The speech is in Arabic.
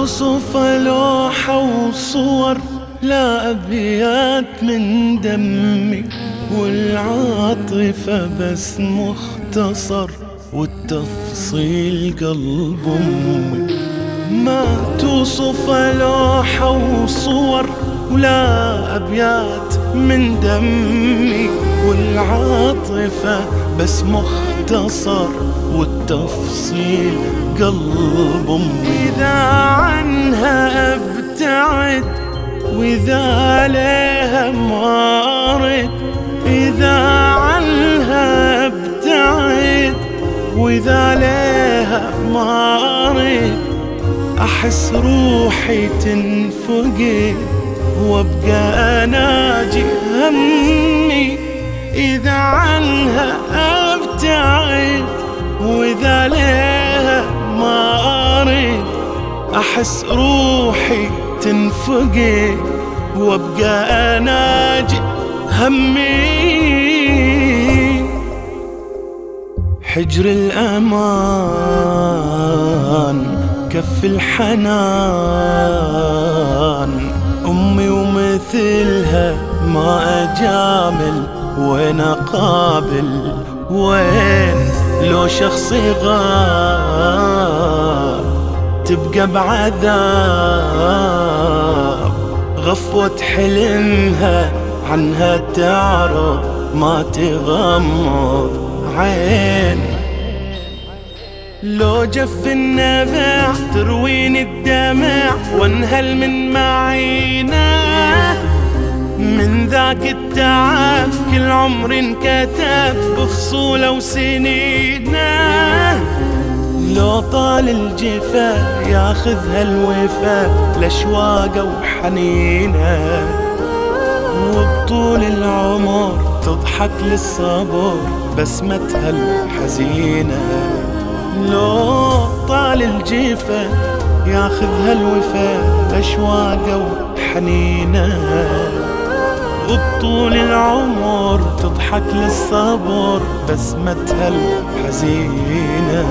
يوصف لوحة وصور لا أبيات من دمي والعاطفة بس مختصر والتفصيل قلب أمي. ما توصف لوحة وصور ولا أبيات من دمي والعاطفة بس مختصر. اختصر والتفصيل قلب أمي. إذا عنها أبتعد وإذا عليها مارد. إذا عنها أبتعد وإذا عليها مارد. أحس روحي تنفقد وأبقى أناجي همي إذا أحس روحي تنفقي وأبقى أناجي همي. حجر الأمان كف الحنان. أمي ومثلها ما أجامل وين أقابل؟ وين؟ لو شخصي غار تبقى بعذاب. غفوة حلمها عنها تعرض ما تغمض عين. لو جف النبع ترويني الدمع وانهل من معينة. من ذاك التعب كل عمر انكتب بفصوله وسنينة. لو طال الجفا ياخذ هالوفا لاشواقه وحنينه وبطول العمر تضحك للصبر بسمتها الحزينه لو طال الجفا ياخذ هالوفا لاشواقه وحنينه وبطول العمر تضحك للصبر بسمتها الحزينة